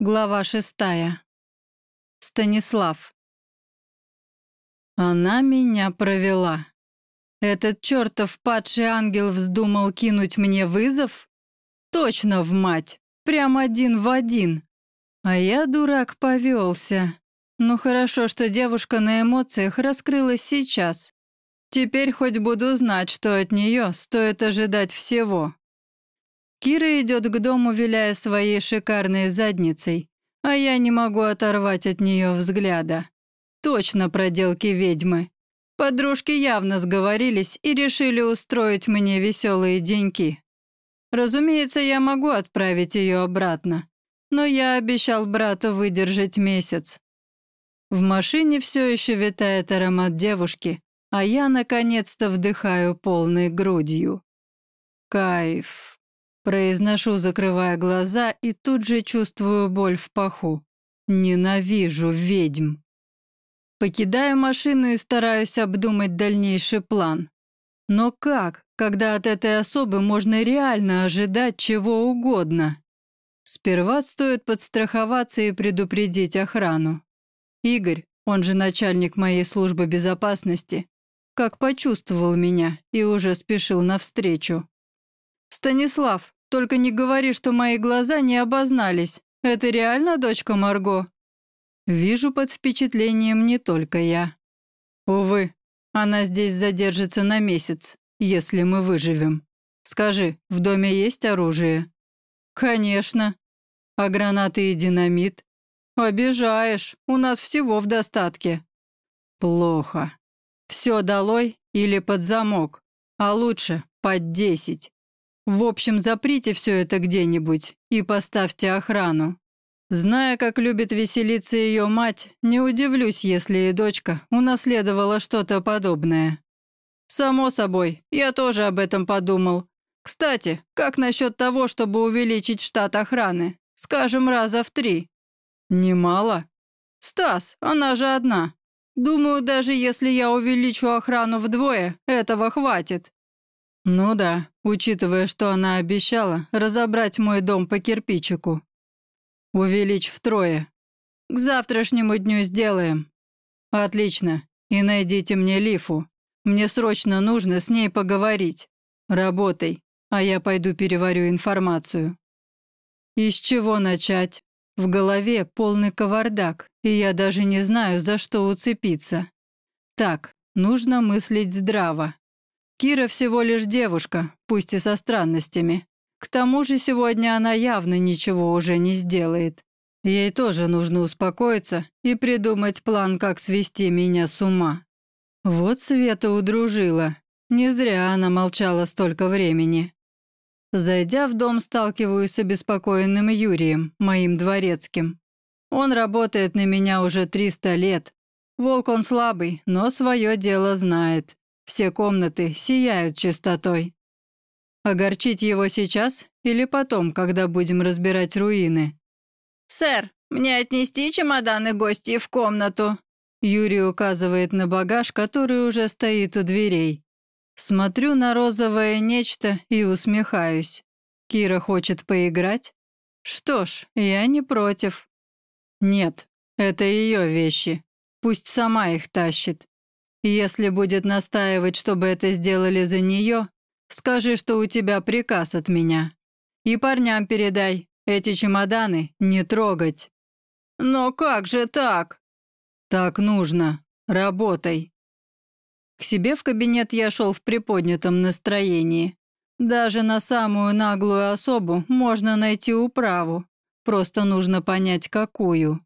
Глава шестая. Станислав. Она меня провела. Этот чертов падший ангел вздумал кинуть мне вызов? Точно в мать, прям один в один. А я, дурак, повелся. Ну хорошо, что девушка на эмоциях раскрылась сейчас. Теперь хоть буду знать, что от нее стоит ожидать всего. Кира идет к дому, виляя своей шикарной задницей, а я не могу оторвать от нее взгляда. Точно проделки ведьмы. Подружки явно сговорились и решили устроить мне веселые деньки. Разумеется, я могу отправить ее обратно, но я обещал брату выдержать месяц. В машине все еще витает аромат девушки, а я наконец-то вдыхаю полной грудью. Кайф. Произношу, закрывая глаза, и тут же чувствую боль в паху. Ненавижу ведьм. Покидаю машину и стараюсь обдумать дальнейший план. Но как, когда от этой особы можно реально ожидать чего угодно? Сперва стоит подстраховаться и предупредить охрану. Игорь, он же начальник моей службы безопасности, как почувствовал меня и уже спешил навстречу. «Станислав, только не говори, что мои глаза не обознались. Это реально дочка Марго?» Вижу под впечатлением не только я. Увы, она здесь задержится на месяц, если мы выживем. Скажи, в доме есть оружие? Конечно. А гранаты и динамит? Обижаешь, у нас всего в достатке. Плохо. Все долой или под замок, а лучше под десять. В общем, заприте все это где-нибудь и поставьте охрану. Зная, как любит веселиться ее мать, не удивлюсь, если и дочка унаследовала что-то подобное. Само собой, я тоже об этом подумал. Кстати, как насчет того, чтобы увеличить штат охраны? Скажем, раза в три. Немало. Стас, она же одна. Думаю, даже если я увеличу охрану вдвое, этого хватит. «Ну да, учитывая, что она обещала разобрать мой дом по кирпичику. Увеличь втрое. К завтрашнему дню сделаем. Отлично. И найдите мне Лифу. Мне срочно нужно с ней поговорить. Работай, а я пойду переварю информацию». «Из чего начать?» В голове полный кавардак, и я даже не знаю, за что уцепиться. Так, нужно мыслить здраво. Кира всего лишь девушка, пусть и со странностями. К тому же сегодня она явно ничего уже не сделает. Ей тоже нужно успокоиться и придумать план, как свести меня с ума. Вот Света удружила. Не зря она молчала столько времени. Зайдя в дом, сталкиваюсь с обеспокоенным Юрием, моим дворецким. Он работает на меня уже 300 лет. Волк он слабый, но свое дело знает. Все комнаты сияют чистотой. Огорчить его сейчас или потом, когда будем разбирать руины? «Сэр, мне отнести чемоданы гостей в комнату?» Юрий указывает на багаж, который уже стоит у дверей. Смотрю на розовое нечто и усмехаюсь. Кира хочет поиграть? Что ж, я не против. Нет, это ее вещи. Пусть сама их тащит. Если будет настаивать, чтобы это сделали за нее, скажи, что у тебя приказ от меня. И парням передай, эти чемоданы не трогать». «Но как же так?» «Так нужно. Работай». К себе в кабинет я шел в приподнятом настроении. Даже на самую наглую особу можно найти управу. Просто нужно понять, какую.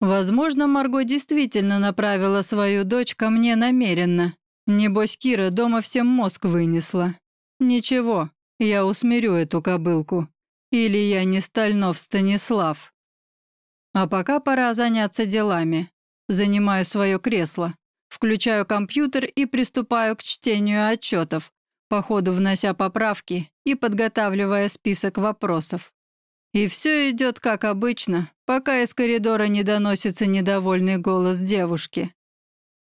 Возможно, Марго действительно направила свою дочь ко мне намеренно. Небось, Кира дома всем мозг вынесла. Ничего, я усмирю эту кобылку. Или я не Стальнов Станислав. А пока пора заняться делами. Занимаю свое кресло. Включаю компьютер и приступаю к чтению отчетов, по ходу внося поправки и подготавливая список вопросов. И все идет как обычно, пока из коридора не доносится недовольный голос девушки.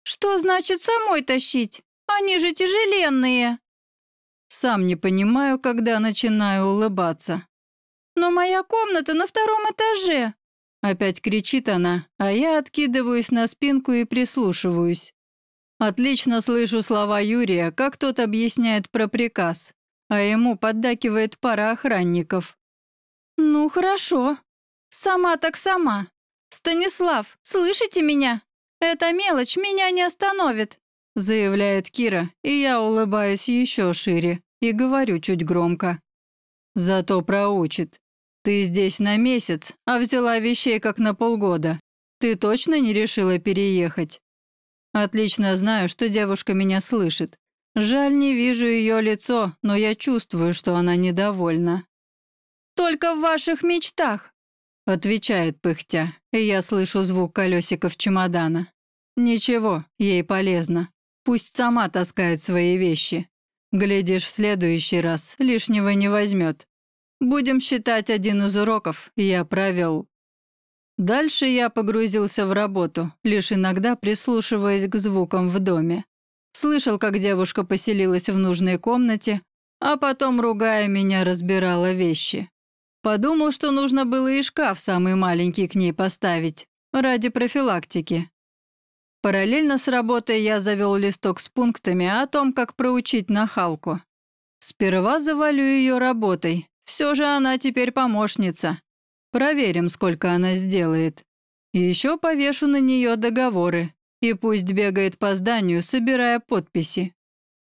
«Что значит самой тащить? Они же тяжеленные!» Сам не понимаю, когда начинаю улыбаться. «Но моя комната на втором этаже. Опять кричит она, а я откидываюсь на спинку и прислушиваюсь. Отлично слышу слова Юрия, как тот объясняет про приказ, а ему поддакивает пара охранников. «Ну, хорошо. Сама так сама. Станислав, слышите меня? Эта мелочь меня не остановит», заявляет Кира, и я улыбаюсь еще шире и говорю чуть громко. «Зато проучит. Ты здесь на месяц, а взяла вещей как на полгода. Ты точно не решила переехать?» Отлично знаю, что девушка меня слышит. Жаль, не вижу ее лицо, но я чувствую, что она недовольна. «Только в ваших мечтах», — отвечает пыхтя, и я слышу звук колесиков чемодана. «Ничего, ей полезно. Пусть сама таскает свои вещи. Глядишь, в следующий раз лишнего не возьмет. Будем считать один из уроков, я провел. Дальше я погрузился в работу, лишь иногда прислушиваясь к звукам в доме. Слышал, как девушка поселилась в нужной комнате, а потом, ругая меня, разбирала вещи. Подумал, что нужно было и шкаф самый маленький к ней поставить, ради профилактики. Параллельно с работой я завел листок с пунктами о том, как проучить нахалку. Сперва завалю ее работой, все же она теперь помощница, Проверим, сколько она сделает. И еще повешу на нее договоры. И пусть бегает по зданию, собирая подписи.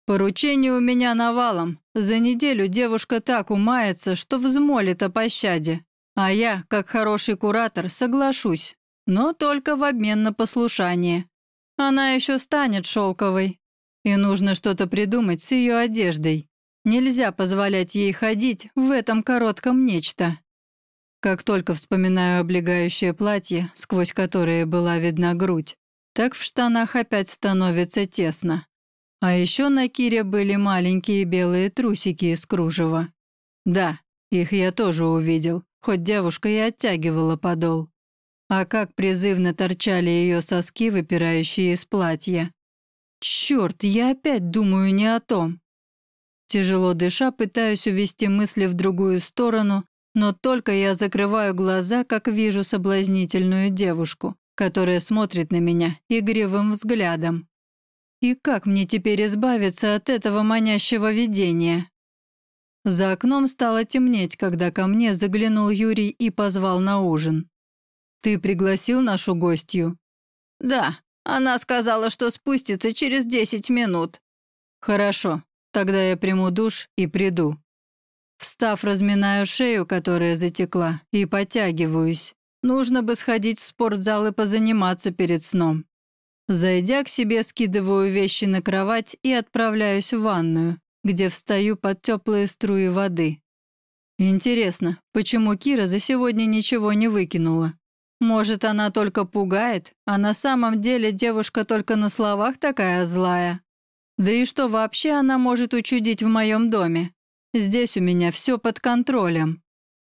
Поручение у меня навалом. За неделю девушка так умается, что взмолит о пощаде. А я, как хороший куратор, соглашусь. Но только в обмен на послушание. Она еще станет шелковой. И нужно что-то придумать с ее одеждой. Нельзя позволять ей ходить в этом коротком нечто. Как только вспоминаю облегающее платье, сквозь которое была видна грудь, так в штанах опять становится тесно. А еще на Кире были маленькие белые трусики из кружева. Да, их я тоже увидел, хоть девушка и оттягивала подол. А как призывно торчали ее соски, выпирающие из платья. Черт, я опять думаю не о том. Тяжело дыша, пытаюсь увести мысли в другую сторону, но только я закрываю глаза, как вижу соблазнительную девушку, которая смотрит на меня игривым взглядом. И как мне теперь избавиться от этого манящего видения? За окном стало темнеть, когда ко мне заглянул Юрий и позвал на ужин. «Ты пригласил нашу гостью?» «Да, она сказала, что спустится через десять минут». «Хорошо, тогда я приму душ и приду». Встав, разминаю шею, которая затекла, и потягиваюсь. Нужно бы сходить в спортзал и позаниматься перед сном. Зайдя к себе, скидываю вещи на кровать и отправляюсь в ванную, где встаю под теплые струи воды. Интересно, почему Кира за сегодня ничего не выкинула? Может, она только пугает, а на самом деле девушка только на словах такая злая? Да и что вообще она может учудить в моем доме? Здесь у меня все под контролем.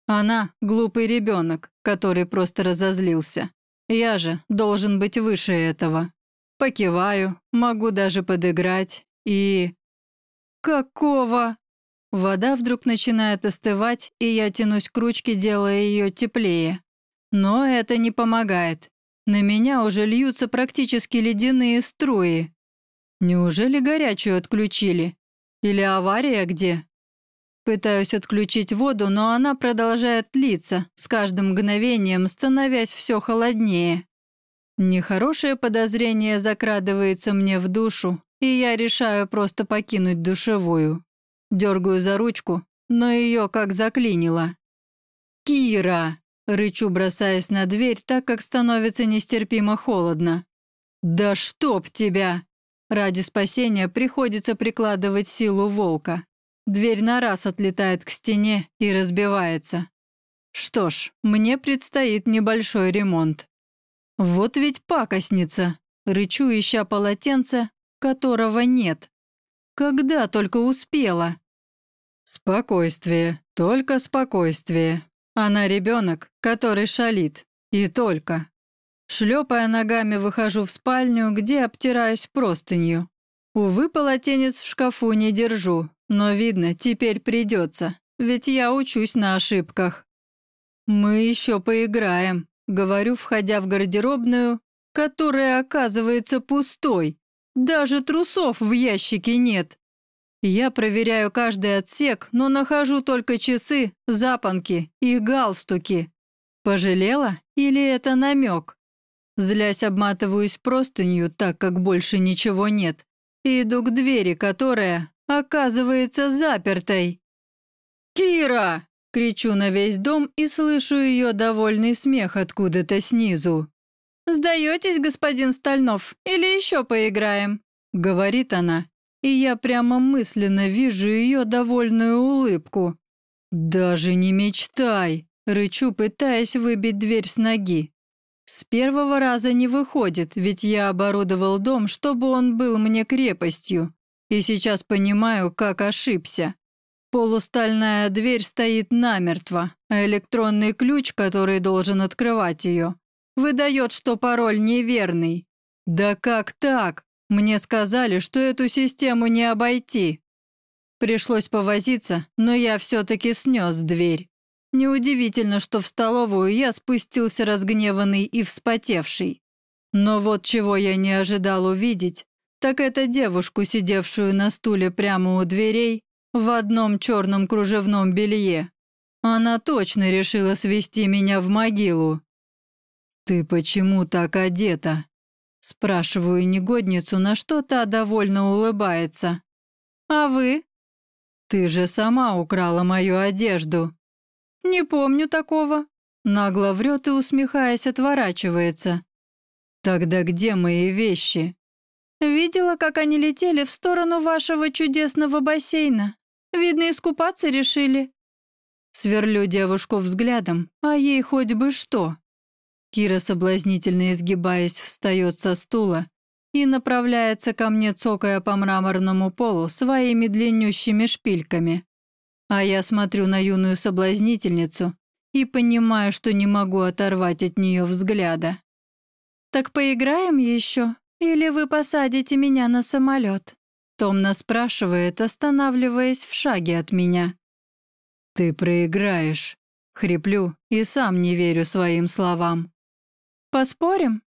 Она — глупый ребенок, который просто разозлился. Я же должен быть выше этого. Покиваю, могу даже подыграть и... Какого? Вода вдруг начинает остывать, и я тянусь к ручке, делая ее теплее. Но это не помогает. На меня уже льются практически ледяные струи. Неужели горячую отключили? Или авария где? Пытаюсь отключить воду, но она продолжает литься, с каждым мгновением становясь все холоднее. Нехорошее подозрение закрадывается мне в душу, и я решаю просто покинуть душевую. Дергаю за ручку, но ее как заклинило. «Кира!» — рычу, бросаясь на дверь, так как становится нестерпимо холодно. «Да чтоб тебя!» Ради спасения приходится прикладывать силу волка. Дверь на раз отлетает к стене и разбивается. Что ж, мне предстоит небольшой ремонт. Вот ведь пакостница. Рычу, ища полотенце, которого нет. Когда только успела. Спокойствие, только спокойствие. Она ребенок, который шалит. И только. Шлепая ногами, выхожу в спальню, где обтираюсь простынью. Увы, полотенец в шкафу не держу, но, видно, теперь придется, ведь я учусь на ошибках. Мы еще поиграем, говорю, входя в гардеробную, которая оказывается пустой. Даже трусов в ящике нет. Я проверяю каждый отсек, но нахожу только часы, запонки и галстуки. Пожалела или это намек? Злясь обматываюсь простынью, так как больше ничего нет, и иду к двери, которая оказывается запертой. «Кира!» — кричу на весь дом и слышу ее довольный смех откуда-то снизу. «Сдаетесь, господин Стальнов, или еще поиграем?» — говорит она, и я прямо мысленно вижу ее довольную улыбку. «Даже не мечтай!» — рычу, пытаясь выбить дверь с ноги. С первого раза не выходит, ведь я оборудовал дом, чтобы он был мне крепостью, и сейчас понимаю, как ошибся. Полустальная дверь стоит намертво, а электронный ключ, который должен открывать ее, выдает, что пароль неверный. Да как так? Мне сказали, что эту систему не обойти. Пришлось повозиться, но я все-таки снес дверь. Неудивительно, что в столовую я спустился разгневанный и вспотевший. Но вот чего я не ожидал увидеть, так это девушку, сидевшую на стуле прямо у дверей, в одном черном кружевном белье. Она точно решила свести меня в могилу. «Ты почему так одета?» Спрашиваю негодницу, на что та довольно улыбается. «А вы?» «Ты же сама украла мою одежду». «Не помню такого». Нагло врет и, усмехаясь, отворачивается. «Тогда где мои вещи?» «Видела, как они летели в сторону вашего чудесного бассейна. Видно, искупаться решили». Сверлю девушку взглядом, а ей хоть бы что. Кира, соблазнительно изгибаясь, встает со стула и направляется ко мне, цокая по мраморному полу своими длиннющими шпильками. А я смотрю на юную соблазнительницу и понимаю, что не могу оторвать от нее взгляда. «Так поиграем еще? Или вы посадите меня на самолет?» Томно спрашивает, останавливаясь в шаге от меня. «Ты проиграешь», — хриплю и сам не верю своим словам. «Поспорим?»